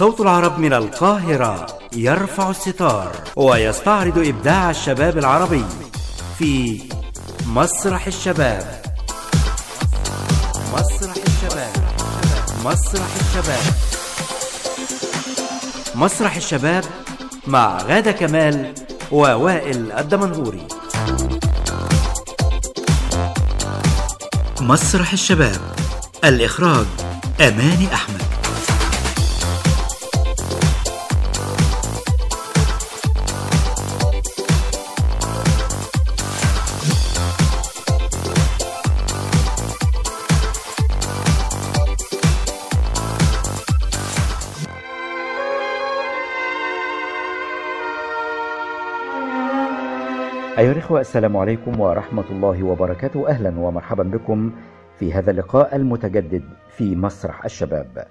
صوت العرب من القاهرة يرفع الستار ويستعرض إبداع الشباب العربي في مسرح الشباب. مسرح الشباب. مسرح الشباب. مسرح الشباب مع غادة كمال ووائل الدمنهوري. مسرح الشباب. الإخراج أماني أحمد. الإخوة السلام عليكم ورحمة الله وبركاته. أهلا ومرحبا بكم في هذا اللقاء المتجدد في مسرح الشباب.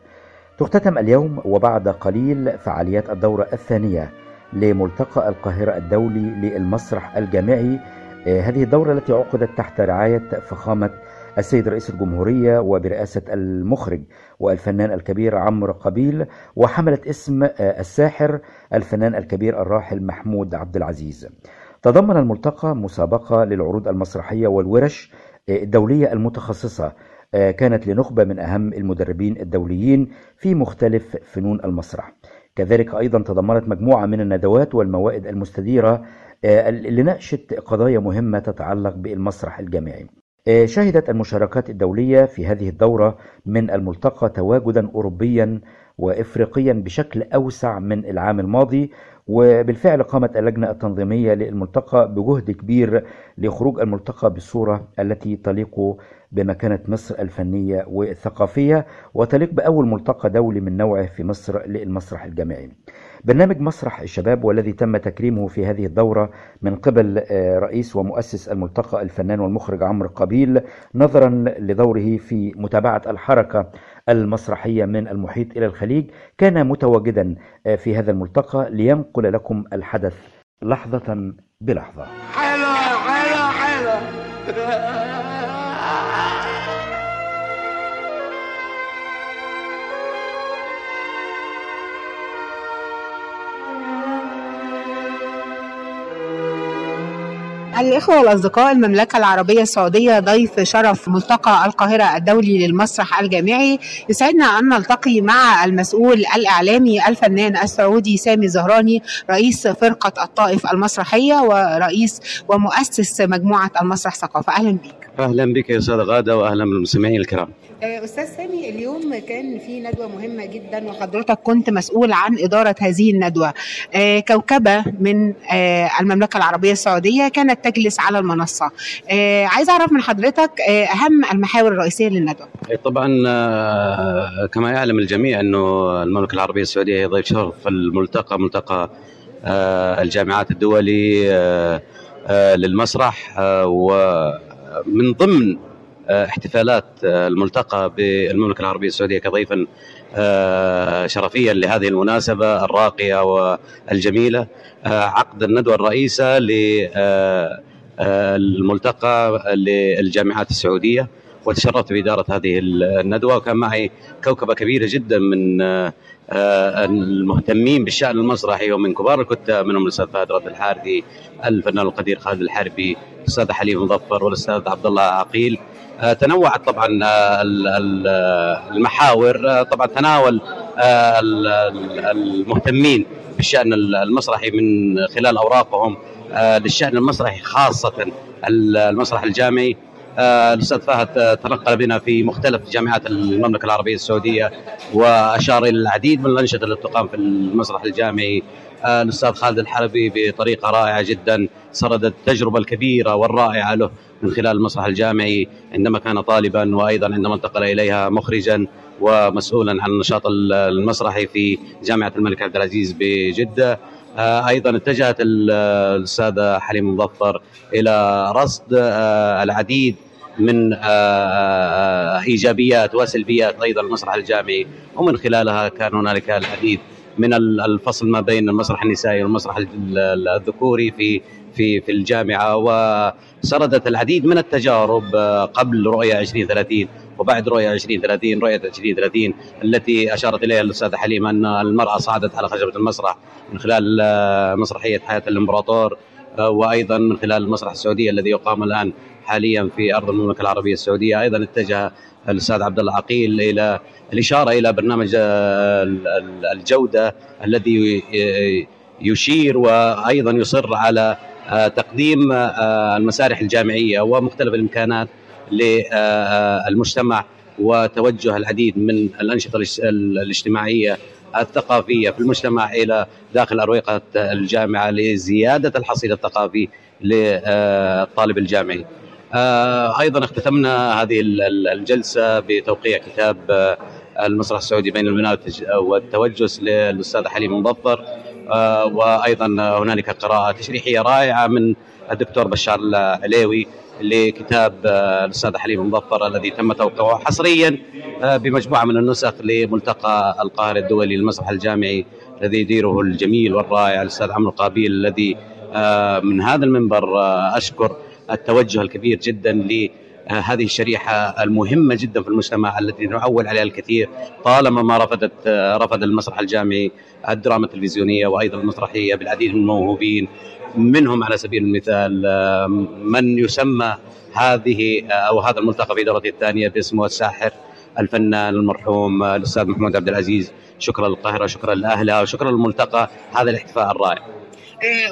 تختتم اليوم وبعد قليل فعاليات الدورة الثانية لملتقى القاهرة الدولي للمسرح الجامعي. آه، هذه الدورة التي عقدت تحت رعاية فخامة السيد رئيس الجمهورية وبرئاسة المخرج والفنان الكبير عمرو قبيل وحملت اسم آه، الساحر الفنان الكبير الراحل محمود عبد العزيز. تضمن الملتقى مسابقة للعروض المسرحية والورش الدولية المتخصصة آه، كانت لنخبة من أهم المدربين الدوليين في مختلف فنون المسرح. كذلك أيضا تضمنت مجموعة من الندوات والموائد المستديرة آه، لناقشت قضايا مهمة تتعلق بالمسرح الجامعي. آه، شهدت المشاركات الدولية في هذه الدورة من الملتقى تواجدا أوروبيا وإفريقيا بشكل أوسع من العام الماضي وبالفعل قامت اللجنة التنظيمية للملتقى بجهد كبير لخروج الملتقى بالصورة التي تليق بمكانة مصر الفنية والثقافية وتليق بأول ملتقى دولي من نوعه في مصر للمسرح الجامعي. برنامج مسرح الشباب والذي تم تكريمه في هذه الدورة من قبل آه، رئيس ومؤسس الملتقى الفنان والمخرج عمرو قبيل نظرا لدوره في متابعة الحركة المسرحية من المحيط إلى الخليج. كان متواجدا آه، في هذا الملتقى لينقل لكم الحدث لحظة بلحظة. الإخوة والأصدقاء المملكة العربية السعودية ضيف شرف ملتقى القاهرة الدولي للمسرح الجامعي. يسعدنا أن نلتقي مع المسؤول الإعلامي الفنان السعودي سامي الزهراني رئيس فرقة الطائف المسرحية ورئيس ومؤسس مجموعة المسرح ثقافة. أهلا بك أهلا بك يا أستاذ غادة واهلا بالمستمعين الكرام. آه، أستاذ سامي اليوم كان في ندوة مهمة جدا وحضرتك كنت مسؤول عن إدارة هذه الندوة. آه، كوكبة من آه، المملكة العربية السعودية كانت تجلس على المنصة. آه، عايز أعرف من حضرتك أهم المحاور الرئيسية للندوة. طبعا كما يعلم الجميع أنه المملكة العربية السعودية هي ضيف شرف في الملتقى ملتقى الجامعات الدولي للمسرح آه، ومن ضمن آه، احتفالات آه، الملتقى بالمملكة العربية السعودية كضيفا آه، شرفيا لهذه المناسبة الراقية والجميلة. عقد الندوة الرئيسة ل الملتقى للجامعات السعودية وتشرفت بإدارة هذه الندوة. وكان معي كوكبة كبيرة جدا من المهتمين بالشأن المسرحي ومن كبار الكتاب منهم الأستاذ فهد رد الحارثي الفنان القدير خالد الحربي الأستاذ حليم مظفر والأستاذ عبد الله عقيل. آه، تنوعت طبعا آه، ال- ال- آه، المحاور. آه، طبعا تناول آه، ال- ال- المهتمين بالشأن المسرحي من خلال أوراقهم آه، للشأن المسرحي خاصة ال- المسرح الجامعي. آه، الأستاذ فهد آه، تنقل بنا في مختلف جامعات المملكة العربية السعودية وأشار إلى العديد من الأنشطة التي تقام في المسرح الجامعي. آه، الأستاذ خالد الحربي بطريقة رائعة جدا سرد التجربة الكبيرة والرائعة له من خلال المسرح الجامعي عندما كان طالبا وأيضا عندما انتقل إليها مخرجا ومسؤولا عن النشاط المسرحي في جامعة الملك عبد العزيز بجدة. آه، أيضا اتجهت ال- الأستاذة حليم مظفر إلى رصد آه، العديد من آه، آه، إيجابيات وسلبيات أيضا المسرح الجامعي. ومن خلالها كان هنالك العديد من الفصل ما بين المسرح النسائي والمسرح الذكوري في في في الجامعة. وسردت العديد من التجارب قبل رؤية 2030 وبعد رؤية 2030 رؤية 2030 التي أشارت إليها الأستاذة حليم أن المرأة صعدت على خشبة المسرح من خلال مسرحية حياة الإمبراطور وأيضا من خلال المسرح السعودي الذي يقام الآن حاليا في أرض المملكة العربية السعودية. أيضا اتجه الأستاذ عبد الله عقيل إلى الإشارة إلى برنامج الجودة الذي يشير وأيضا يصر على تقديم المسارح الجامعية ومختلف الإمكانات للمجتمع وتوجه العديد من الأنشطة الاجتماعية الثقافية في المجتمع إلى داخل أروقة الجامعة لزيادة الحصيل الثقافي للطالب الجامعي. آه، أيضا اختتمنا هذه الجلسة بتوقيع كتاب آه، المسرح السعودي بين البناء والتوجس للأستاذ حليم مظفر آه، وأيضا هنالك قراءة تشريحية رائعة من الدكتور بشار العليوي لكتاب الأستاذ حليم مظفر الذي تم توقيعه حصريا بمجموعة من النسخ لملتقى القاهره الدولي للمسرح الجامعي الذي يديره الجميل والرائع الأستاذ عمرو قابيل الذي من هذا المنبر أشكر التوجه الكبير جدا لهذه الشريحة المهمة جدا في المجتمع التي نعول عليها الكثير طالما ما رفضت رفض المسرح الجامعي الدراما التلفزيونية وأيضا المسرحية بالعديد من الموهوبين منهم على سبيل المثال من يسمى هذه أو هذا الملتقى في دورته الثانية باسمه الساحر الفنان المرحوم الأستاذ محمود عبد العزيز. شكرا للقاهرة شكرا لأهلها وشكرا للملتقى هذا الاحتفاء الرائع. آه،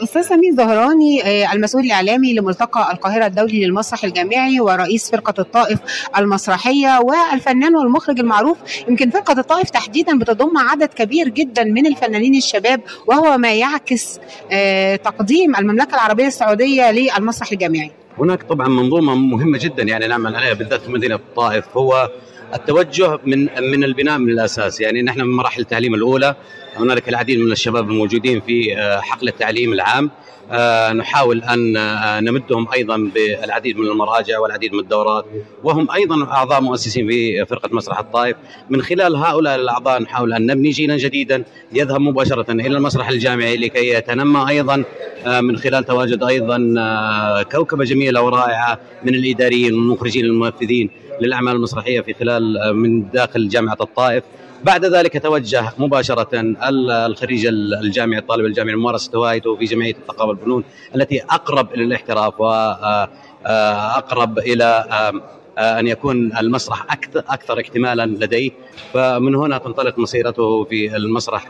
أستاذ سمير زهراني آه، المسؤول الإعلامي لملتقى القاهرة الدولي للمسرح الجامعي ورئيس فرقة الطائف المسرحية والفنان والمخرج المعروف. يمكن فرقة الطائف تحديدا بتضم عدد كبير جدا من الفنانين الشباب وهو ما يعكس آه، تقديم المملكة العربية السعودية للمسرح الجامعي. هناك طبعا منظومة مهمة جدا يعني نعمل عليها بالذات في مدينة الطائف هو التوجه من من البناء من الأساس. يعني نحن من مراحل التعليم الأولى هنالك العديد من الشباب الموجودين في آه، حقل التعليم العام. آه، نحاول أن آه، نمدهم أيضا بالعديد من المراجع والعديد من الدورات. وهم أيضا أعضاء مؤسسين في فرقة مسرح الطائف. من خلال هؤلاء الأعضاء نحاول أن نبني جيلا جديدا يذهب مباشرة إلى المسرح الجامعي لكي يتنمى أيضا من خلال تواجد أيضا كوكبة جميلة ورائعة من الإداريين والمخرجين المنفذين للأعمال المسرحية في خلال من داخل جامعة الطائف. بعد ذلك توجه مباشرة الخريج الجامعي الطالب الجامعي لممارسة هوايته في جمعية الثقافة والفنون التي أقرب إلى الاحتراف وأقرب إلى أن يكون المسرح أكثر أكثر اكتمالا لديه. فمن هنا تنطلق مسيرته في المسرح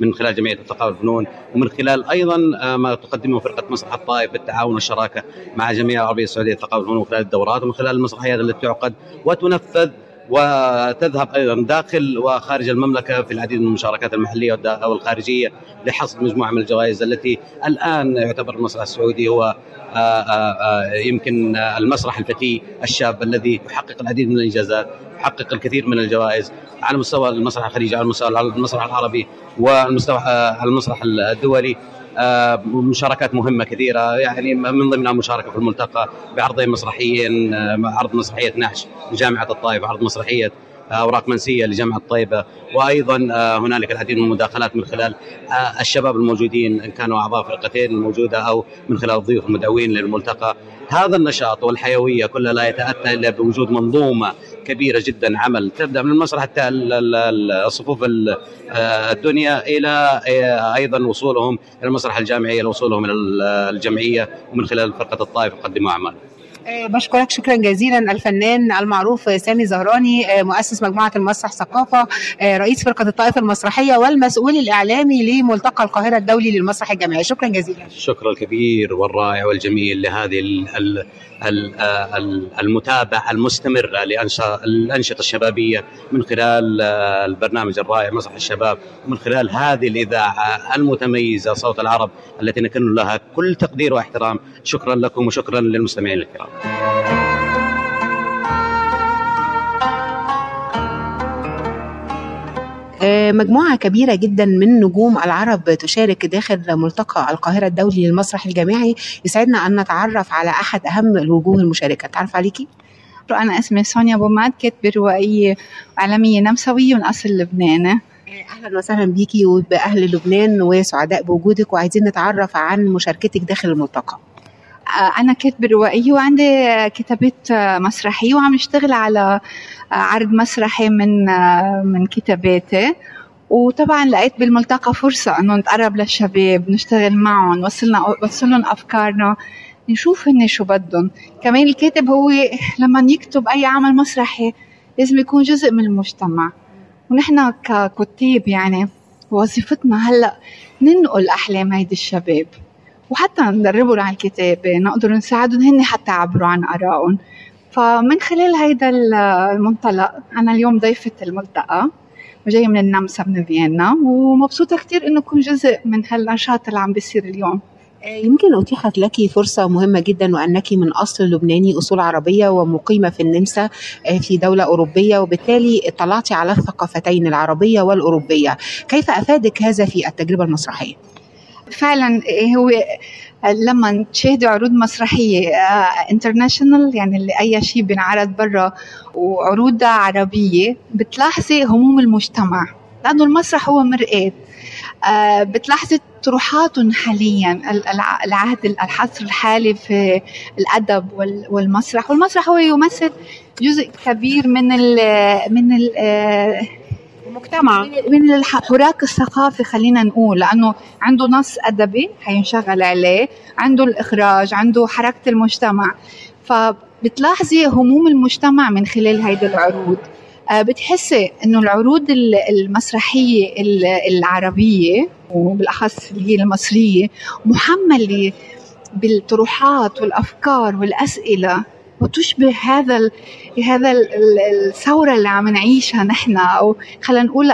من خلال جمعية الثقافه والفنون ومن خلال أيضا ما تقدمه فرقة مسرح الطائف بالتعاون والشراكة مع جمعيه العربيه السعودية للثقافه والفنون خلال الدورات ومن خلال المسرحيات التي تعقد وتنفذ وتذهب أيضا داخل وخارج المملكة في العديد من المشاركات المحلية والخارجيه لحصد مجموعة من الجوائز التي الآن يعتبر المسرح السعودي هو آه، آه، آه، يمكن المسرح الفتي الشاب الذي يحقق العديد من الإنجازات يحقق الكثير من الجوائز على مستوى المسرح الخليجي على مستوى المسرح العربي والمستوى المسرح الدولي. مشاركات مهمة كثيرة يعني من ضمنها مشاركة في الملتقى بعرضين مسرحيين آه، عرض مسرحية نعش لجامعة الطائف عرض مسرحية آه، أوراق منسية لجامعة الطيبه وأيضا هنالك العديد من المداخلات من خلال الشباب الموجودين إن كانوا أعضاء فرقتين الموجودة أو من خلال الضيوف المدعوين للملتقى. هذا النشاط والحيوية كلها لا يتأتى إلا بوجود منظومة كبيرة جدا عمل. تبدأ من المسرح الصفوف الدنيا إلى أيضا وصولهم إلى المسرح الجامعي إلى وصولهم إلى الجمعية ومن خلال فرقة الطائف يقدموا أعمال. آه، بشكرك شكرا جزيلا. الفنان المعروف سامي زهراني آه، مؤسس مجموعة المسرح ثقافة آه، رئيس فرقة الطائفه المسرحية والمسؤول الإعلامي لملتقى القاهرة الدولي للمسرح الجامعي. شكرا جزيلا. الشكر الكبير والرائع والجميل لهذه المتابعة المستمرة للانشطه الشبابية من خلال البرنامج الرائع مسرح الشباب ومن خلال هذه الإذاعة المتميزة صوت العرب التي نكن لها كل تقدير واحترام. شكرا لكم وشكرا للمستمعين الكرام. مجموعة كبيرة جدا من نجوم العرب تشارك داخل ملتقى القاهرة الدولي للمسرح الجامعي. يسعدنا أن نتعرف على أحد أهم الوجوه المشاركة. تعرف عليكي؟ أنا اسمي سونيا بوماد كاتبة روائية إعلامية نمساوية من أصل لبناني أهلا وسهلا بيكي وبأهل لبنان وسعداء بوجودك وعايزين نتعرف عن مشاركتك داخل الملتقى. أنا كاتبة روائية وعندي كتابات مسرحية وعم نشتغل على عرض مسرحي من من كتاباتي. وطبعا لقيت بالملتقى فرصة إنه نتقرب للشباب نشتغل معهم نوصلنا نوصل لهم أفكارنا نشوف هن شو بدهم. كمان الكاتب هو لما يكتب أي عمل مسرحي لازم يكون جزء من المجتمع. ونحن ككتاب يعني وظيفتنا هلأ ننقل أحلام هيدي الشباب. وحتى ندربهم على الكتابة نقدر نساعدهم هن حتى يعبروا عن آرائهم. فمن خلال هيدا المنطلق أنا اليوم ضيفة الملتقى وجاية من النمسا من فيينا ومبسوطة كتير إنه أكون جزء من هالنشاط اللي عم بيصير اليوم. يمكن أتيحت لك فرصة مهمة جدا وأنك من أصل لبناني أصول عربية ومقيمة في النمسا في دولة أوروبية وبالتالي اطلعتي على الثقافتين العربية والأوروبية. كيف أفادك هذا في التجربة المسرحية؟ فعلا هو لما تشاهدوا عروض مسرحية انترناشونال يعني اللي أي شيء بينعرض برا وعروضها عربية بتلاحظي هموم المجتمع لأنه المسرح هو مرآة. بتلاحظي طروحاتهم حاليا العهد العصر الحالي في الأدب والمسرح. والمسرح هو يمثل جزء كبير من ال من ال المجتمع. من الحراك الثقافي خلينا نقول لأنه عنده نص أدبي حينشغل عليه عنده الإخراج عنده حركة المجتمع. فبتلاحظي هموم المجتمع من خلال هيدي العروض. بتحسي إنه العروض المسرحية العربية وبالأخص اللي هي المصرية محملة بالطروحات والأفكار والأسئلة. وتشبه هذا ال هذا ال الثورة اللي عم نعيشها نحن أو خلينا نقول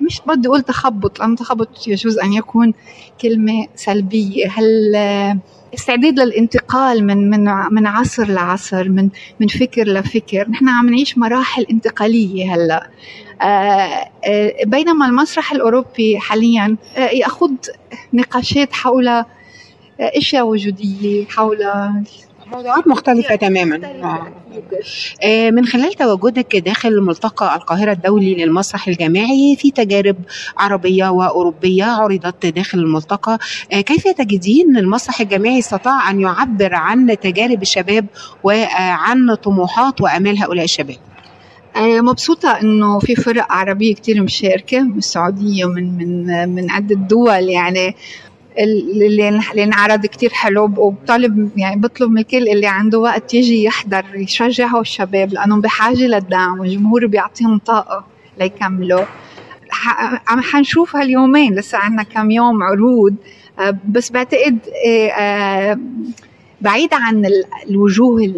مش بدي أقول تخبط لأن تخبط يجوز أن يكون كلمة سلبية. هل استعداد للانتقال من من من عصر لعصر من من فكر لفكر؟ نحن عم نعيش مراحل انتقالية هلأ. بينما المسرح الأوروبي حاليا يأخذ نقاشات حول أشياء وجودية حول موضوعات مختلفة تماما. من خلال تواجدك داخل ملتقى القاهرة الدولي للمسرح الجامعي في تجارب عربية وأوروبية عرضت داخل الملتقى. كيف تجدين المسرح الجامعي استطاع أن يعبر عن تجارب الشباب وعن طموحات وأمال هؤلاء الشباب؟ مبسوطة إنه في فرق عربية كتير مشاركة من السعودية ومن من من عدة دول يعني. اللي انعرض كتير حلو وبطالب يعني بطلب من الكل اللي عنده وقت يجي يحضر يشجعوا الشباب لأنهم بحاجة للدعم والجمهور بيعطيهم طاقة ليكملوا. عم حنشوف هاليومين لسه عنا كم يوم عروض. بس بعتقد بعيد عن الوجوه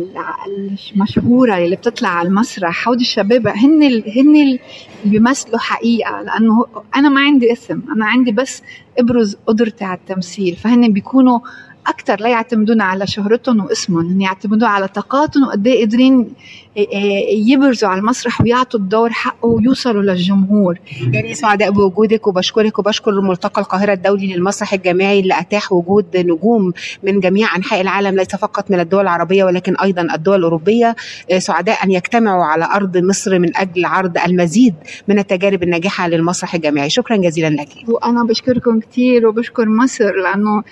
المشهورة اللي بتطلع على المسرح هودي الشباب هن هن اللي بيمثلوا حقيقة لأنه أنا ما عندي اسم أنا عندي بس إبرز قدرتي على التمثيل فهن بيكونوا أكثر لا يعتمدون على شهرتهم واسمهم هن يعتمدوا على طاقاتهم وقد إيه قادرين يبرزوا على المسرح ويعطوا الدور حقه ويوصلوا للجمهور. يعني سعداء بوجودك وبشكرك وبشكر ملتقى القاهرة الدولي للمسرح الجامعي اللي أتاح وجود نجوم من جميع أنحاء العالم ليس فقط من الدول العربية ولكن أيضا الدول الأوروبية. سعداء أن يجتمعوا على أرض مصر من أجل عرض المزيد من التجارب الناجحة للمسرح الجامعي. شكرا جزيلا لك. وأنا بشكركم كثير وبشكر مصر لأنه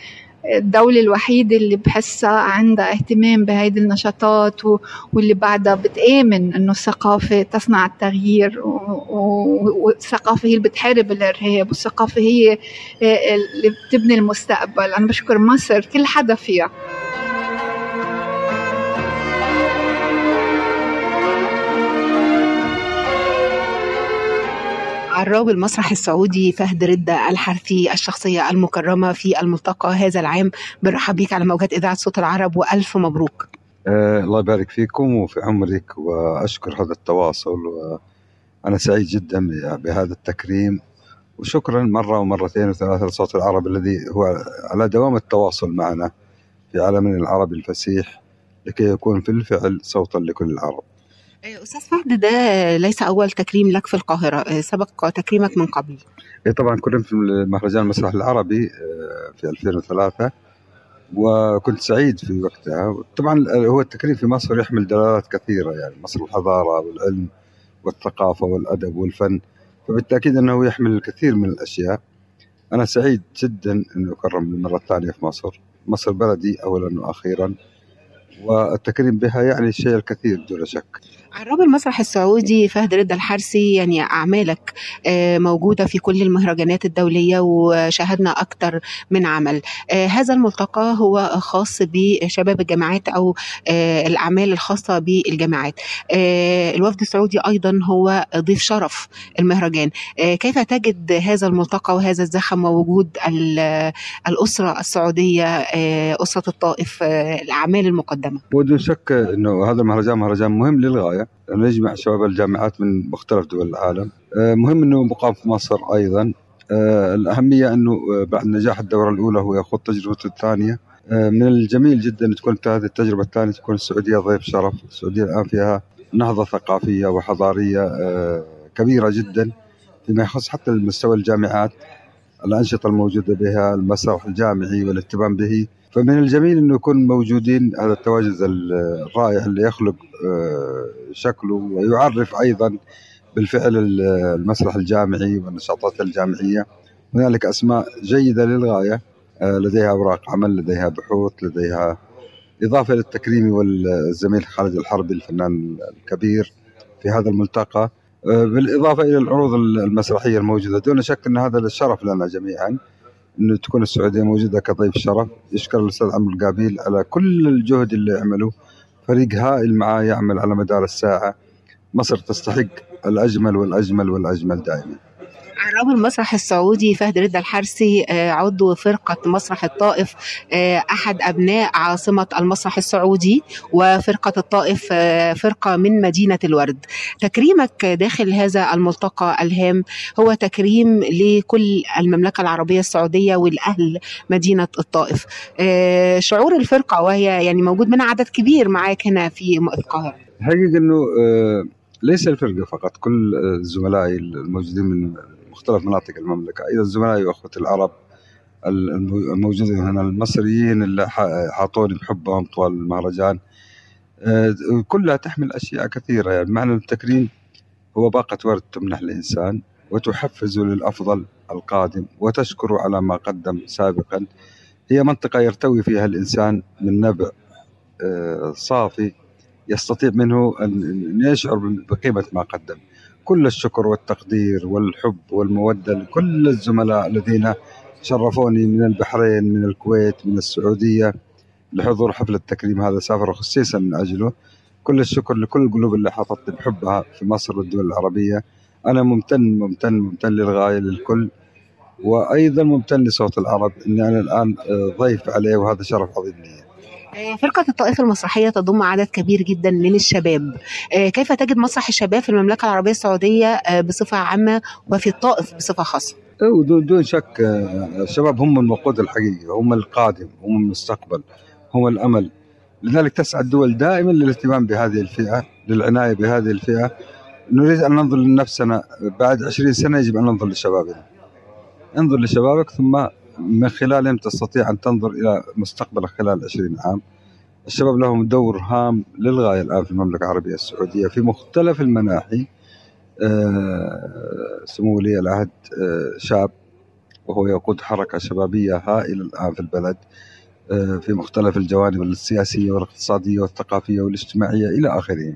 الدولة الوحيدة اللي بحسها عندها اهتمام بهيدي النشاطات واللي بعدها بتآمن إنه الثقافة تصنع التغيير والثقافة هي اللي بتحارب الإرهاب والثقافة هي اللي بتبني المستقبل. أنا بشكر مصر كل حدا فيها. عراب المسرح السعودي فهد ردة الحرثي الشخصية المكرمة في الملتقى هذا العام. بنرحب بيك على موجات إذاعة صوت العرب وألف مبروك. آه الله يبارك فيكم وفي عمرك وأشكر هذا التواصل وأنا سعيد جدا بهذا التكريم. وشكرا مرة ومرتين وثلاثة لصوت العرب الذي هو على دوام التواصل معنا في عالمنا العربي الفسيح لكي يكون في الفعل صوتا لكل العرب. أستاذ فهد ده ليس أول تكريم لك في القاهرة. سبق تكريمك من قبل. إيه طبعا كنت في مهرجان المسرح العربي في 2003 وكنت سعيد في وقتها. طبعا هو التكريم في مصر يحمل دلالات كثيرة يعني مصر الحضارة والعلم والثقافة والأدب والفن فبالتأكيد أنه يحمل الكثير من الأشياء. أنا سعيد جدا أنه أكرم للمرة الثانية في مصر. مصر بلدي أولا وأخيرا والتكريم بها يعني الشيء الكثير دون شك. عراب المسرح السعودي فهد رضا الحرسي يعني أعمالك آه، موجودة في كل المهرجانات الدولية وشاهدنا أكثر من عمل. آه، هذا الملتقى هو خاص بشباب الجامعات أو آه، الأعمال الخاصة بالجامعات. الوفد السعودي أيضا هو ضيف شرف المهرجان. كيف تجد هذا الملتقى وهذا الزخم ووجود ال- الأسرة السعودية أسرة الطائف الأعمال المقدمة؟ ودون شك أنه هذا المهرجان مهرجان مهم للغاية. لأنه يجمع شباب الجامعات من مختلف دول العالم. آه، مهم أنه مقام في مصر أيضا. آه، الأهمية أنه آه، بعد نجاح الدورة الأولى هو يخوض تجربته الثانية. من الجميل جدا تكون هذه التجربة الثانية تكون السعودية ضيف شرف. السعودية الآن فيها نهضة ثقافية وحضارية كبيرة جدا فيما يخص حتى مستوى الجامعات الأنشطة الموجودة بها المسرح الجامعي والاهتمام به. فمن الجميل أنه يكون موجودين هذا التواجد الرائع اللي يخلق آه، شكله ويعرف أيضا بالفعل المسرح الجامعي والنشاطات الجامعية. هنالك أسماء جيدة للغاية آه، لديها أوراق عمل لديها بحوث لديها إضافة للتكريم والزميل خالد الحربي الفنان الكبير في هذا الملتقى. آه، بالإضافة إلى العروض المسرحية الموجودة. دون شك أن هذا الشرف لنا جميعا. أنه تكون السعودية موجودة كضيف شرف يشكر الأستاذ عمرو القابيل على كل الجهد اللي عمله فريق هائل معاه يعمل على مدار الساعة. مصر تستحق الأجمل والأجمل والأجمل دائما. عراب المسرح السعودي فهد رضا الحرسي آه، عضو فرقة مسرح الطائف آه، أحد أبناء عاصمة المسرح السعودي وفرقة الطائف آه، فرقة من مدينة الورد. تكريمك داخل هذا الملتقى الهام هو تكريم لكل المملكة العربية السعودية والأهل مدينة الطائف. شعور الفرقة وهي يعني موجود منها عدد كبير معاك هنا في القاهرة. الحقيقة أنه ليس الفرقة فقط كل زملائي الموجودين من مختلف مناطق المملكة. أيضا زملائي وأخوتي العرب الم- الموجودين هنا المصريين اللي حاطوني بحبهم طوال المهرجان آه، كلها تحمل أشياء كثيرة. يعني معنى التكريم هو باقة ورد تمنح الإنسان وتحفزه للأفضل القادم وتشكره على ما قدم سابقا. هي منطقة يرتوي فيها الإنسان من نبع آه، صافي يستطيع منه أن يشعر بقيمة ما قدم. كل الشكر والتقدير والحب والمودة لكل الزملاء الذين شرفوني من البحرين من الكويت من السعودية لحضور حفل التكريم هذا. سافروا خصيصا من أجله. كل الشكر لكل القلوب اللي حطتني بحبها في مصر والدول العربية. أنا ممتن ممتن ممتن للغاية للكل. وأيضا ممتن لصوت العرب أني أنا الآن آه، ضيف عليه وهذا شرف عظيم لي. فرقة الطائف المسرحية تضم عدد كبير جدا من الشباب. آه، كيف تجد مسرح الشباب في المملكة العربية السعودية آه، بصفة عامة وفي الطائف بصفة خاصة؟ ودون دون شك آه، الشباب هم الوقود الحقيقي هم القادم هم المستقبل هم الأمل. لذلك تسعى الدول دائما للاهتمام بهذه الفئة للعناية بهذه الفئة. نريد أن ننظر لنفسنا بعد عشرين سنة يجب أن ننظر لشبابنا. انظر لشبابك ثم من خلالهم تستطيع أن تنظر إلى مستقبلك خلال عشرين عام. الشباب لهم دور هام للغاية الآن في المملكة العربية السعودية في مختلف المناحي. آه، سمو ولي العهد آه، شاب وهو يقود حركة شبابية هائلة الآن في البلد. آه، في مختلف الجوانب السياسية والاقتصادية والثقافية والاجتماعية إلى آخره.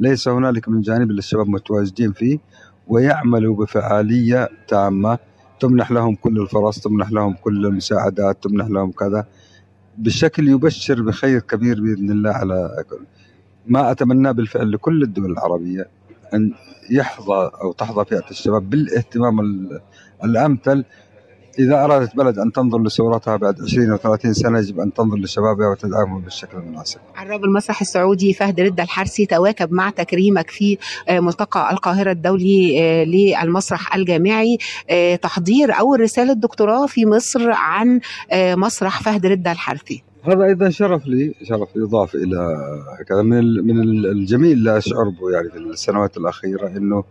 ليس هنالك من جانب إلا الشباب متواجدين فيه ويعملوا بفعالية تامة. تمنح لهم كل الفرص تمنح لهم كل المساعدات تمنح لهم كذا. بشكل يبشر بخير كبير بإذن الله على ما أتمناه بالفعل لكل الدول العربية أن يحظى أو تحظى فئة الشباب بالإهتمام ال- الأمثل. إذا أرادت بلد أن تنظر لثورتها بعد 20 أو 30 سنة يجب أن تنظر لشبابها وتدعمهم بالشكل المناسب. عراب المسرح السعودي فهد رضا الحرسي تواكب مع تكريمك في آه، ملتقى القاهرة الدولي آه، للمسرح الجامعي. آه، تحضير أول رسالة دكتوراه في مصر عن مسرح فهد رضا الحرسي هذا أيضا شرف لي شرف اضافه إلى كذا من من ال- الجميل لا أشعر به يعني في السنوات الأخيرة إنه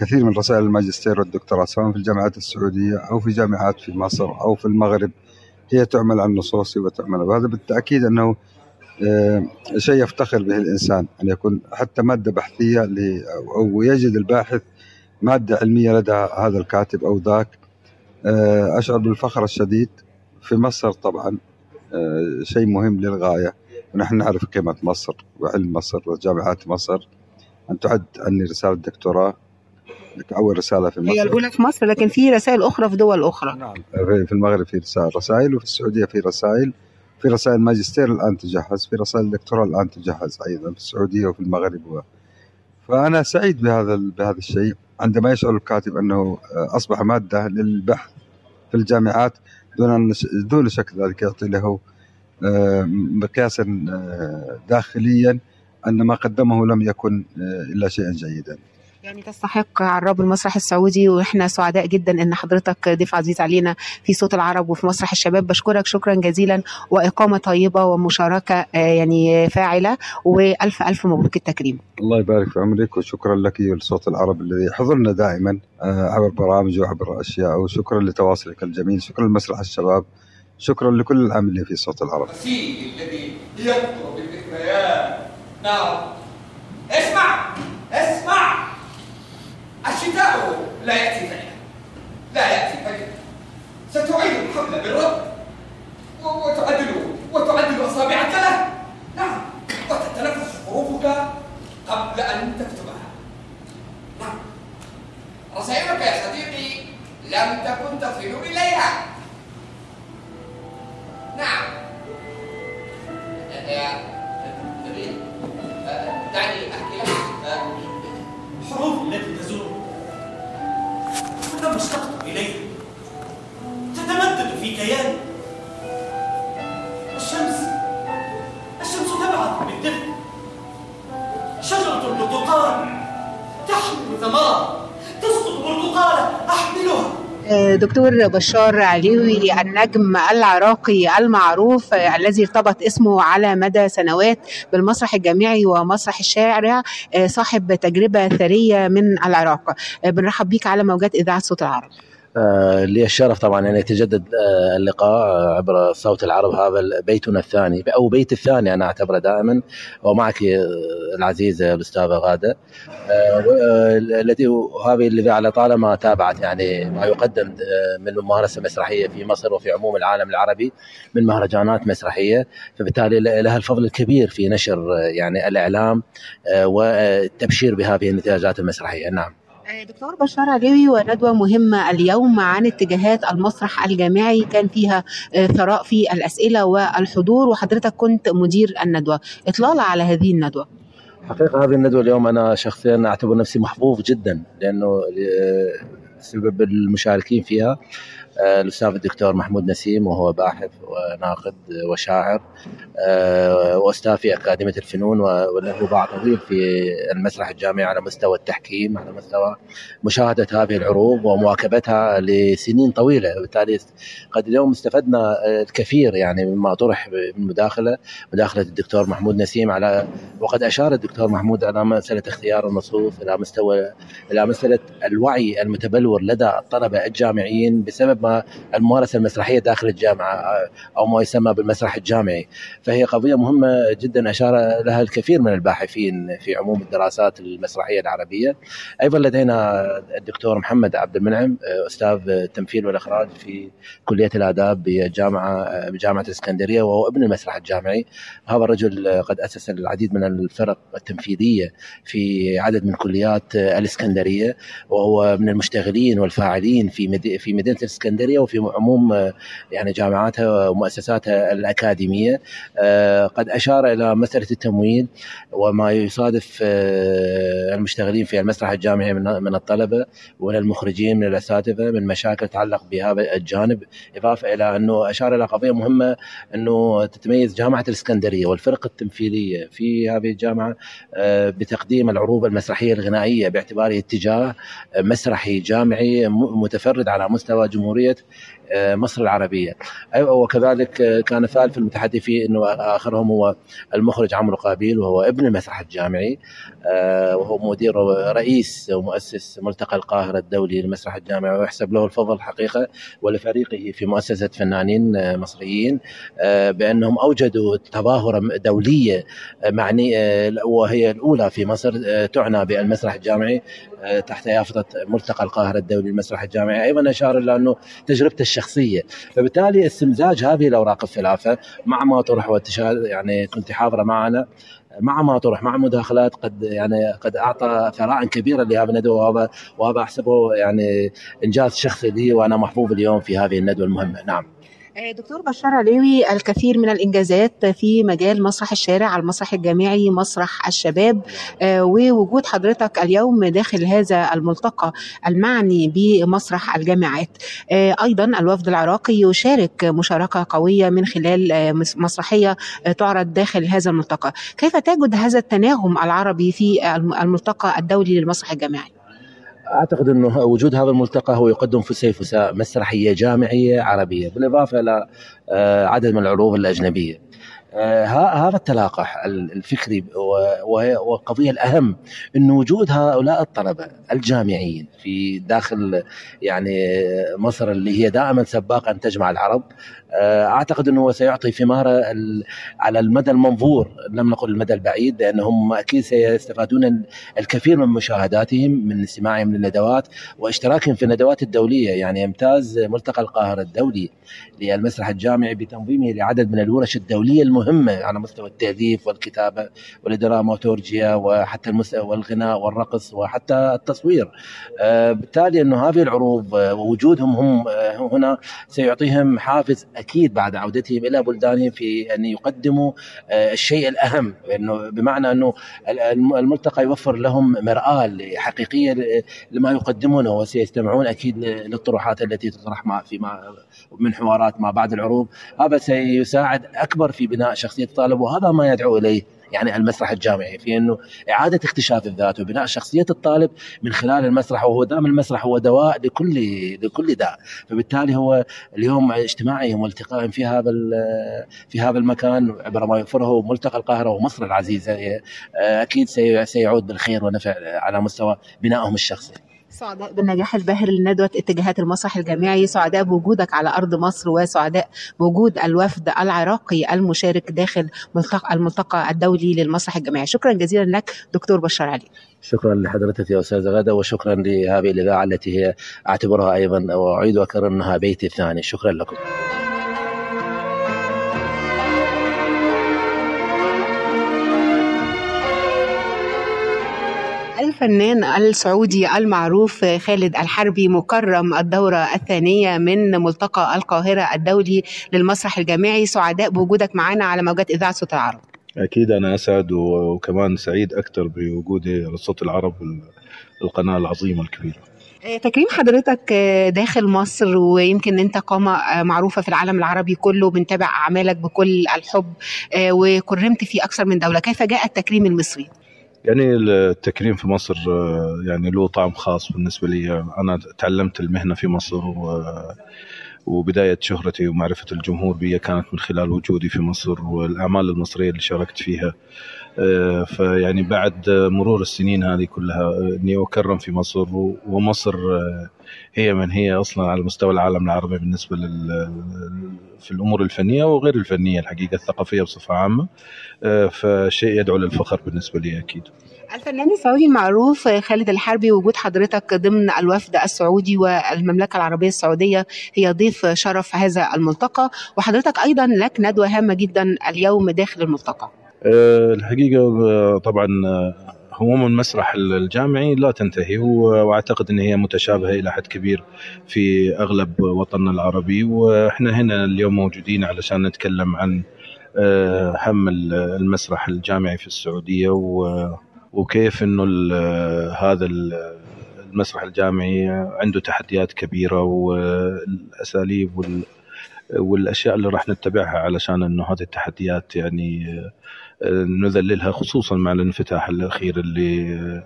كثير من رسائل الماجستير والدكتوراه سواء في الجامعات السعودية أو في جامعات في مصر أو في المغرب هي تعمل عن نصوصي وتعمل. وهذا بالتأكيد أنه آه، شيء يفتخر به الإنسان أن يكون حتى مادة بحثية أو يجد الباحث مادة علمية لدى هذا الكاتب أو ذاك. آه، أشعر بالفخر الشديد. في مصر طبعا آه، شيء مهم للغاية. ونحن نعرف قيمة مصر وعلم مصر وجامعات مصر. أن تعد عني رسالة دكتوراه أول رسالة في مصر. هي الأولى في مصر لكن في رسائل أخرى في دول أخرى. نعم. في في المغرب في رسائل رسائل وفي السعودية في رسائل. في رسائل ماجستير الآن تجهز في رسائل دكتوراه الآن تجهز أيضا في السعودية وفي المغرب و... فأنا سعيد بهذا ال- بهذا الشيء. عندما يشعر الكاتب أنه آه، أصبح مادة للبحث في الجامعات دون أن دون شك ذلك يعطي له آه، مقياسا آه، داخليا أن ما قدمه لم يكن إلا شيئا جيدا. يعني تستحق عراب المسرح السعودي وإحنا سعداء جدا إن حضرتك ضيف عزيز علينا في صوت العرب وفي مسرح الشباب. بشكرك شكرا جزيلا وإقامة طيبة ومشاركة آه، يعني فاعلة وألف ألف مبروك التكريم. الله يبارك في عمرك وشكرا لك ولصوت العرب الذي يحضرنا دائما آه، عبر برامج وعبر أشياء. وشكرا لتواصلك الجميل شكرا لمسرح الشباب شكرا لكل العاملين في صوت العرب. الذي يذكر بالذكريات نعم. اسمع اسمع. الشتاء لا يأتي فجأة لا يأتي فجأة ستعيد الحمل بالرب و- وتعدل دكتور بشار عليوي النجم العراقي المعروف الذي ارتبط اسمه على مدى سنوات بالمسرح الجامعي ومسرح الشارع آه، صاحب تجربة ثرية من العراق. آه، بنرحب بيك على موجات إذاعة صوت العرب. لي الشرف طبعا ان يتجدد آه، اللقاء آه، عبر صوت العرب هذا بيتنا الثاني أو بيت الثاني أنا أعتبره دائما ومعك آه، العزيزه الاستاذه غادة. آه، آه، التي هذه اللي على طالما تابعت يعني ما يقدم آه، من ممارسة مسرحية في مصر وفي عموم العالم العربي من مهرجانات مسرحية. فبالتالي لها الفضل الكبير في نشر آه، يعني الإعلام آه، والتبشير بهذه النتاجات المسرحية. نعم. آه، دكتور بشار عليوي وندوة مهمة اليوم عن اتجاهات المسرح الجامعي. كان فيها آه، ثراء في الأسئلة والحضور وحضرتك كنت مدير الندوة. إطلالة على هذه الندوة. حقيقة هذه الندوة اليوم أنا شخصيا أعتبر نفسي محظوظ جدا لأنه آه، سبب المشاركين فيها. آه، الأستاذ الدكتور محمود نسيم وهو باحث وناقد وشاعر آه، وأستاذ في أكاديمية الفنون وله باع طويل في المسرح الجامعي على مستوى التحكيم على مستوى مشاهدة هذه العروض ومواكبتها لسنين طويلة. وبالتالي قد اليوم استفدنا الكثير يعني مما طرح من مداخلة مداخلة الدكتور محمود نسيم على وقد أشار الدكتور محمود على مسألة اختيار النصوص إلى مستوى إلى مسألة الوعي المتبلور لدى الطلبة الجامعيين بسبب ما الممارسة المسرحية داخل الجامعة أو ما يسمى بالمسرح الجامعي. فهي قضية مهمة جدا أشار لها الكثير من الباحثين في عموم الدراسات المسرحية العربية. أيضا لدينا الدكتور محمد عبد المنعم أستاذ التمثيل والإخراج في كلية الآداب بالجامعة بجامعة الإسكندرية وهو ابن المسرح الجامعي. هذا الرجل قد أسس العديد من الفرق التنفيذية في عدد من كليات الإسكندرية وهو من المشتغلين والفاعلين في في مدينة الإسكندرية. وفي عموم يعني جامعاتها ومؤسساتها الأكاديمية. آه، قد أشار إلى مسألة التمويل وما يصادف آه، المشتغلين في المسرح الجامعي من الطلبة ومن المخرجين من الأساتذة من مشاكل تتعلق بهذا الجانب. إضافة إلى أنه أشار إلى قضية مهمة أنه تتميز جامعة الإسكندرية والفرق التمثيلية في هذه الجامعة آه، بتقديم العروض المسرحية الغنائية باعتباره اتجاه مسرحي جامعي متفرد على مستوى جمهورية جمهوريه آه، مصر العربية. أيوة، وكذلك آه، كان ثالث المتحدثين إنه آخرهم هو المخرج عمرو قابيل وهو ابن المسرح الجامعي آه، وهو مدير رئيس ومؤسس ملتقى القاهرة الدولي للمسرح الجامعي ويحسب له الفضل الحقيقة ولفريقه في مؤسسة فنانين مصريين بأنهم أوجدوا تظاهرة دولية معني وهي الأولى في مصر تعنى بالمسرح الجامعي تحت يافطة ملتقى القاهرة الدولي للمسرح الجامعي. أيضا أشار إلى أنه تجربته الشخصية. فبالتالي استمزاج هذه الأوراق الثلاثة مع ما طرح يعني كنت حاضرة معنا مع ما طرح مع مداخلات قد يعني قد أعطى ثراء كبيرا لهذا الندوة وهذا وهذا أحسبه يعني إنجاز شخصي لي وأنا محظوظ اليوم في هذه الندوة المهمة. نعم. دكتور بشار علوي الكثير من الإنجازات في مجال مسرح الشارع المسرح الجامعي مسرح الشباب آه، ووجود حضرتك اليوم داخل هذا الملتقى المعني بمسرح الجامعات. آه، أيضا الوفد العراقي يشارك مشاركة قوية من خلال مسرحية تعرض داخل هذا الملتقى. كيف تجد هذا التناغم العربي في الملتقى الدولي للمسرح الجامعي؟ أعتقد إنه وجود هذا الملتقى هو يقدم فسيفساء مسرحية جامعية عربية بالإضافة إلى آه، عدد من العروض الأجنبية. آه، هذا التلاقح الفكري والقضية الأهم أن وجود هؤلاء الطلبة الجامعيين في داخل يعني مصر اللي هي دائما سباقة أن تجمع العرب آه، أعتقد أنه سيعطي ثمار على المدى المنظور. لم نقل المدى البعيد لأنهم أكيد سيستفادون الكثير من مشاهداتهم من استماعهم للندوات واشتراكهم في الندوات الدولية. يعني يمتاز ملتقى القاهرة الدولي للمسرح الجامعي بتنظيمه لعدد من الورش الدولية المهمة على مستوى التأليف والكتابة والدراماتورجيا وحتى المستوى والغناء والرقص وحتى التصوير. آه، بالتالي أنه هذه العروض ووجودهم هم آه، هنا سيعطيهم حافز أكيد بعد عودتهم إلى بلدانهم في أن يقدموا آه، الشيء الأهم إنه بمعنى أنه الملتقى يوفر لهم مرآة حقيقية لما يقدمونه وسيستمعون أكيد للطروحات التي تطرح في من حوارات ما بعد العروض. هذا سيساعد أكبر في بناء شخصية الطالب وهذا ما يدعو إليه يعني المسرح الجامعي في إنه إعادة اكتشاف الذات وبناء شخصية الطالب من خلال المسرح وهو دائما المسرح هو دواء لكل لكل داء. فبالتالي هو اليوم اجتماعهم والتقائهم في هذا في هذا المكان عبر ما يوفره ملتقى القاهرة ومصر العزيزة أكيد سيعود بالخير ونفع على مستوى بنائهم الشخصي. سعداء. بالنجاح الباهر لندوة اتجاهات المسرح الجامعي. سعداء بوجودك على أرض مصر وسعداء بوجود الوفد العراقي المشارك داخل ملتقى الملتقى الدولي للمسرح الجامعي. شكرا جزيلا لك دكتور بشار علي. شكرا لحضرتك يا أستاذة غدا وشكرا لهذه الإذاعة التي هي أعتبرها أيضا وأعيد وأكرر أنها بيتي الثاني. شكرا لكم. الفنان السعودي المعروف خالد الحربي مكرم الدورة الثانية من ملتقى القاهرة الدولي للمسرح الجامعي. سعداء بوجودك معنا على موجات إذاعة صوت العرب. أكيد أنا أسعد وكمان سعيد أكثر بوجودي على صوت العرب القناة العظيمة الكبيرة. آه، تكريم حضرتك آه، داخل مصر ويمكن أنت قامة آه، معروفة في العالم العربي كله بنتابع أعمالك بكل الحب وكرمت في أكثر من دولة. كيف جاء التكريم المصري؟ يعني التكريم في مصر يعني له طعم خاص بالنسبة لي. أنا تعلمت المهنة في مصر و وبداية شهرتي ومعرفة الجمهور بي كانت من خلال وجودي في مصر والأعمال المصرية اللي شاركت فيها. فيعني بعد مرور السنين هذه كلها إني أكرم في مصر ومصر هي من هي أصلا على مستوى العالم العربي بالنسبة لل في الأمور الفنية وغير الفنية الحقيقة الثقافية بصفة عامة فشيء يدعو للفخر بالنسبة لي أكيد. الفنان السعودي المعروف خالد الحربي وجود حضرتك ضمن الوفد السعودي والمملكة العربية السعودية هي ضيف شرف هذا الملتقى وحضرتك أيضا لك ندوة هامة جدا اليوم داخل الملتقى أه، الحقيقة أه، طبعا أه، هموم المسرح الجامعي لا تنتهي وأعتقد إن هي متشابهة إلى حد كبير في أغلب وطننا العربي وإحنا هنا اليوم موجودين علشان نتكلم عن هم المسرح الجامعي في السعودية وكيف إنه هذا المسرح الجامعي عنده تحديات كبيرة والأساليب والأشياء اللي راح نتبعها علشان إنه هذه التحديات يعني نذللها خصوصا مع الانفتاح الأخير اللي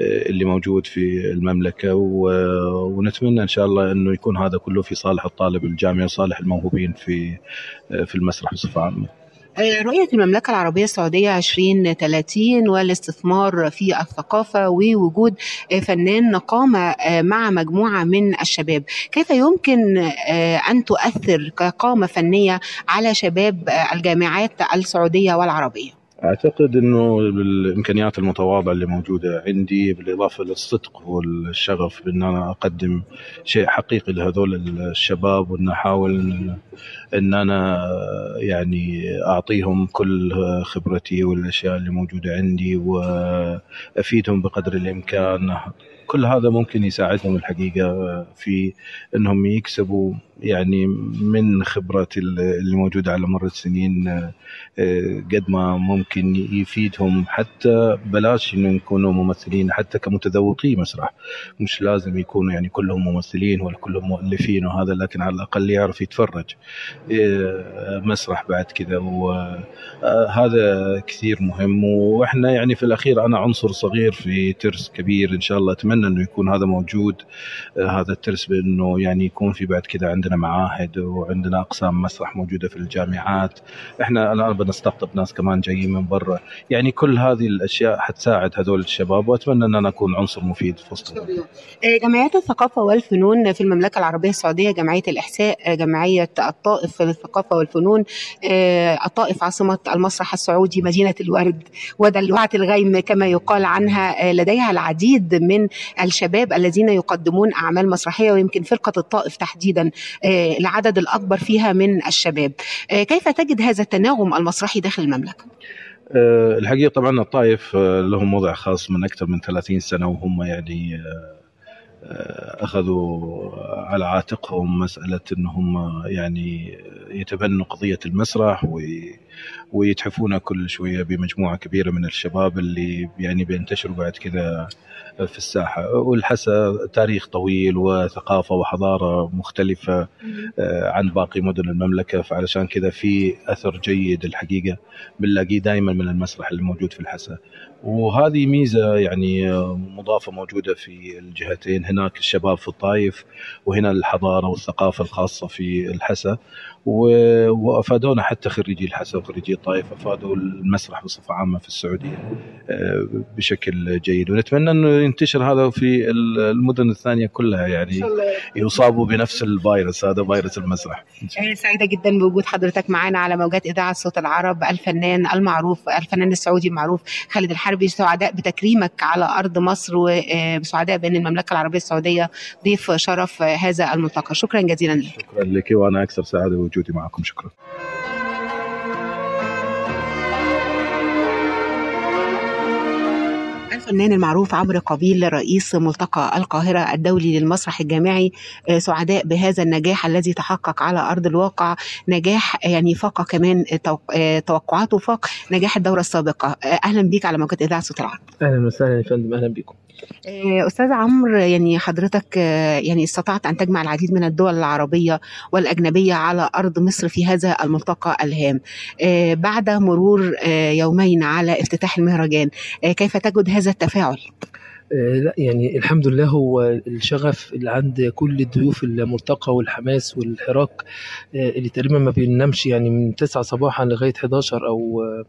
اللي موجود في المملكة ونتمنى إن شاء الله إنه يكون هذا كله في صالح الطالب الجامعي وصالح الموهوبين في في المسرح بصفة عامة. آه، رؤية المملكة العربية السعودية 2030 والاستثمار في الثقافة ووجود فنان قام آه، مع مجموعة من الشباب كيف يمكن آه، أن تؤثر كقامة فنية على شباب الجامعات السعودية والعربية؟ أعتقد إنه بالإمكانيات المتواضعة اللي موجودة عندي بالإضافة للصدق والشغف بإن أنا أقدم شيء حقيقي لهذول الشباب وإن أحاول إن أنا يعني أعطيهم كل خبرتي والأشياء اللي موجودة عندي وأفيدهم بقدر الإمكان. كل هذا ممكن يساعدهم الحقيقة في إنهم يكسبوا يعني من خبرة اللي موجودة على مر السنين آه، قد ما ممكن يفيدهم. حتى بلاش إنه يكونوا ممثلين حتى كمتذوقي مسرح. مش لازم يكونوا يعني كلهم ممثلين ولا كلهم مؤلفين وهذا لكن على الأقل يعرف يتفرج آه، مسرح بعد كذا. وهذا كثير مهم. وإحنا يعني في الأخير أنا عنصر صغير في ترس كبير إن شاء الله. أتمنى إنه يكون هذا موجود آه، هذا الترس بإنه يعني يكون في بعد كذا عندنا معاهد وعندنا أقسام مسرح موجودة في الجامعات. إحنا الآن بنستقطب ناس كمان جايين من برا. يعني كل هذه الأشياء حتساعد هذول الشباب وأتمنى ان أنا اكون عنصر مفيد في وسطهم. آه، جمعيات الثقافة والفنون في المملكة العربية السعودية جمعية الإحساء آه، جمعية الطائف للثقافة والفنون آه، الطائف عاصمة المسرح السعودي مدينة الورد ودلوعة الغيم كما يقال عنها. آه، لديها العديد من الشباب الذين يقدمون أعمال مسرحية ويمكن فرقة الطائف تحديدا. العدد الأكبر فيها من الشباب آه، كيف تجد هذا التناغم المسرحي داخل المملكة؟ أه، الحقيقة طبعا الطائف لهم وضع خاص من أكثر من 30 سنة وهم يعني أخذوا على عاتقهم مسألة إنهم يعني يتبنوا قضية المسرح وي- ويتحفون كل شوية بمجموعة كبيرة من الشباب اللي يعني بينتشروا بعد كذا في الساحة. والحسا تاريخ طويل وثقافة وحضارة مختلفة آه، عن باقي مدن المملكة. فعلشان كذا في أثر جيد الحقيقة بنلاقيه دائما من المسرح اللي موجود في الحسا. وهذه ميزة يعني آه، مضافة موجودة في الجهتين. هناك الشباب في الطايف وهنا الحضارة والثقافة الخاصة في الحسا. و- وأفادونا حتى خريجي الحسا وخريجي الطائف أفادوا المسرح بصفة عامة في السعودية آه، بشكل جيد. ونتمنى أنه ينتشر هذا في المدن الثانية كلها يعني يصابوا بنفس الفيروس هذا فيروس المسرح. سعيدة جدا بوجود حضرتك معانا على موجات إذاعة صوت العرب الفنان المعروف الفنان السعودي المعروف خالد الحربي سعداء بتكريمك على أرض مصر وسعداء بأن المملكة العربية السعودية ضيف شرف آه، هذا الملتقى. شكرا جزيلا لك. شكرا لك وأنا أكثر سعادة بوجودي معكم. شكرا. الفنان المعروف عمرو قبيل رئيس ملتقى القاهرة الدولي للمسرح الجامعي آه، سعداء بهذا النجاح الذي تحقق على أرض الواقع نجاح يعني فاق كمان آه، توقعاته فاق نجاح الدورة السابقة. آه، أهلا بيك على موجات إذاعة صوت العرب. أهلا وسهلا يا فندم أهلا بكم آه، أستاذ عمرو يعني حضرتك آه، يعني استطعت أن تجمع العديد من الدول العربية والأجنبية على أرض مصر في هذا الملتقى الهام آه، بعد مرور يومين على افتتاح المهرجان كيف تجد هذا التفاعل؟ آه، لا يعني الحمد لله هو الشغف اللي عند كل الضيوف الملتقى والحماس والحراك آه، اللي تقريبا ما بينامش يعني من 9 صباحا لغاية 11 أو آه،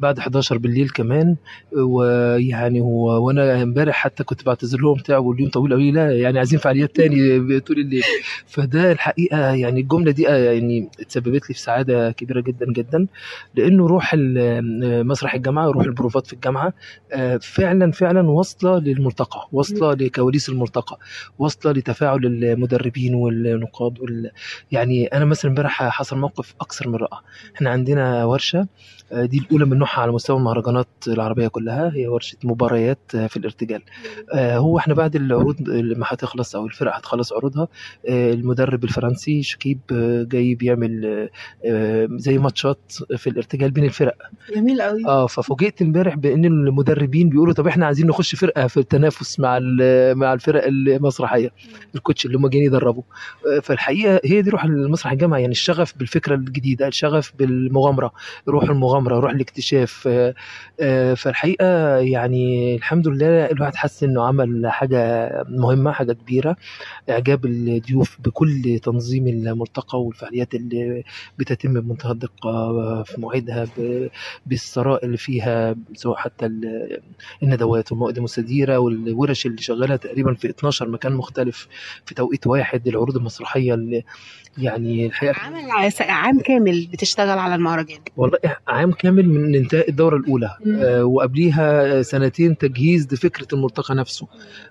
بعد 11 بالليل كمان. ويعني هو وأنا امبارح حتى كنت بعتذر لهم تعبوا اليوم طويل قوي لا يعني عايزين فعاليات تاني طول الليل. فده الحقيقة يعني الجملة دي يعني اتسببت لي في سعادة كبيرة جدا جدا. لأنه روح مسرح الجامعة روح البروفات في الجامعة فعلا فعلا واصلة للملتقى واصله لكواليس الملتقى واصله لتفاعل المدربين والنقاد وال... يعني أنا مثلا امبارح حصل موقف أكثر من رائع. إحنا عندنا ورشة دي الأولى من نوعها على مستوى المهرجانات العربية كلها هي ورشة مباريات آه، في الارتجال. آه، هو إحنا بعد العروض لما هتخلص أو الفرق هتخلص عروضها آه، المدرب الفرنسي شكيب آه، جاي بيعمل آه، آه، زي ماتشات في الارتجال بين الفرق. جميل قوي آه ففوجئت امبارح بأن المدربين بيقولوا طب إحنا عايزين نخش فرقة في التنافس مع مع الفرق المسرحية الكوتش اللي هم جايين يدربوا. آه، فالحقيقة هي دي روح المسرح الجامعي يعني الشغف بالفكرة الجديدة الشغف بالمغامرة روح المغامرة. روح الاكتشاف. آه، آه، فالحقيقة يعني الحمد لله الواحد حس إنه عمل حاجة مهمة حاجة كبيرة. إعجاب الضيوف بكل تنظيم الملتقى والفعاليات اللي بتتم بمنتهى الدقة في مواعيدها بالثراء اللي فيها سواء حتى ال- الندوات والموائد المستديرة والورش اللي شغالة تقريبا في 12 مكان مختلف في توقيت واحد العروض المسرحية اللي يعني الحقيقة عمل عام كامل بتشتغل على المهرجان. والله عام كامل من انتهاء الدورة الأولى. آه وقبليها سنتين تجهيز لفكرة الملتقى نفسه.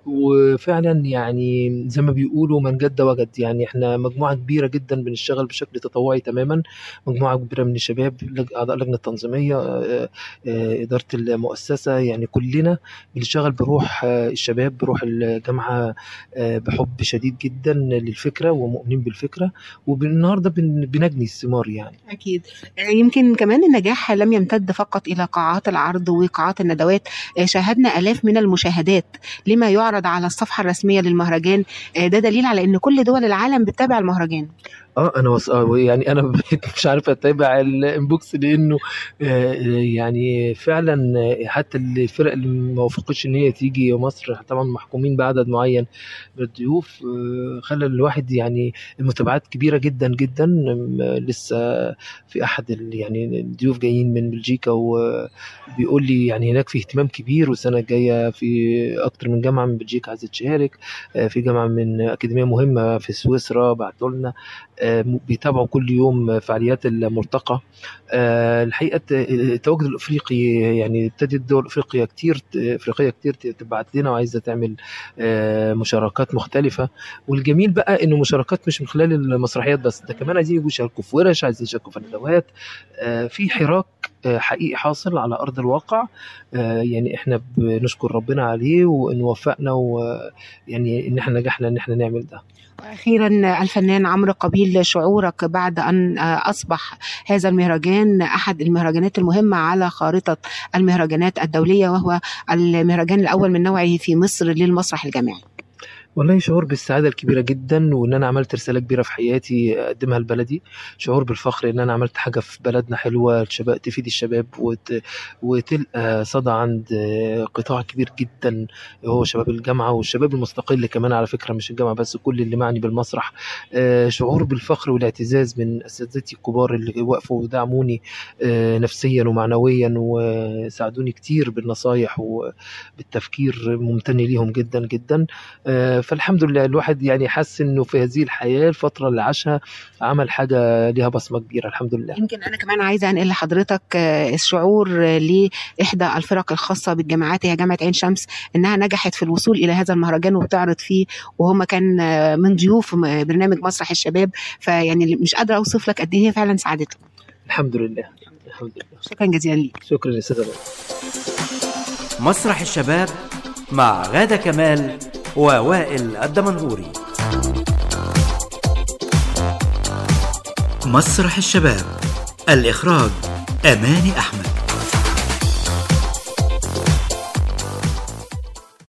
وفعلا يعني زي ما بيقولوا من جد وجد. يعني إحنا مجموعة كبيرة جدا بنشتغل بشكل تطوعي تماما. مجموعة كبيرة من الشباب أعضاء لجنة تنظيمية آه آه إدارة المؤسسة. يعني كلنا بنشتغل بروح آه الشباب بروح الجامعة آه بحب شديد جدا للفكرة ومؤمنين بالفكرة. والنهارده بن- بنجني الثمار يعني. أكيد. آه، يمكن كمان النجاح لم يمتد فقط إلى قاعات العرض وقاعات الندوات. آه، شاهدنا آلاف من المشاهدات لما يعرض على الصفحة الرسمية للمهرجان. آه، ده دليل على أن كل دول العالم بتتابع المهرجان. آه أنا وص... آه يعني أنا مش عارف أتابع الإنبوكس لأنه آه يعني فعلا حتى الفرق اللي ما وافقتش إن هي تيجي مصر طبعا محكومين بعدد معين من الضيوف آه خلى الواحد يعني المتابعات كبيرة جدا جدا لسه في أحد. يعني الضيوف جايين من بلجيكا وبيقول لي يعني هناك في اهتمام كبير والسنة الجاية في أكتر من جامعة من بلجيكا عايزة تشارك آه في جامعة من أكاديمية مهمة في سويسرا بعتوا لنا بيتابعوا كل يوم فعاليات الملتقى آه، الحقيقة الت- التواجد الأفريقي يعني ابتدت دول افريقيا كتير أفريقية كتير تبعت لنا وعايزة تعمل آه، مشاركات مختلفة. والجميل بقى إنه مشاركات مش من خلال المسرحيات بس ده كمان عايزين يشاركوا في ورش عايزين يشاركوا في ندوات. آه، في حراك آه، حقيقي حاصل على أرض الواقع. آه، يعني إحنا بنشكر ربنا عليه وانه وفقنا ويعني إن إحنا نجحنا إن إحنا نعمل ده. أخيرا الفنان عمرو قبيل شعورك بعد أن أصبح هذا المهرجان أحد المهرجانات المهمة على خارطة المهرجانات الدولية وهو المهرجان الأول من نوعه في مصر للمسرح الجامعي. والله شعور بالسعادة الكبيرة جدا وإن أنا عملت رسالة كبيرة في حياتي أقدمها لبلدي. شعور بالفخر إن أنا عملت حاجة في بلدنا حلوة الشباب تفيد الشباب وت... وتلقى صدى عند قطاع كبير جدا هو شباب الجامعة والشباب المستقل كمان على فكرة مش الجامعة بس كل اللي معني بالمسرح. آه، شعور بالفخر والاعتزاز من أساتذتي الكبار اللي وقفوا ودعموني آه، نفسيا ومعنويا وساعدوني كتير بالنصايح وبالتفكير ممتن ليهم جدا جدا. آه، فالحمد لله الواحد يعني حس إنه في هذه الحياة الفترة اللي عاشها عمل حاجة ليها بصمة كبيرة الحمد لله. يمكن أنا كمان عايزة أنقل لحضرتك آه، الشعور آه، لإحدى الفرق الخاصة بالجامعات هي جامعة عين شمس إنها نجحت في الوصول إلى هذا المهرجان وبتعرض فيه وهم كان آه، من ضيوف برنامج مسرح الشباب فيعني مش قادرة أوصف لك قد هي فعلا سعادتهم الحمد لله الحمد لله. شكرا جزيلا ليك. شكرا يا أستاذ مسرح الشباب مع غادة كمال ووائل الدمنهوري. مسرح الشباب. الإخراج أماني أحمد.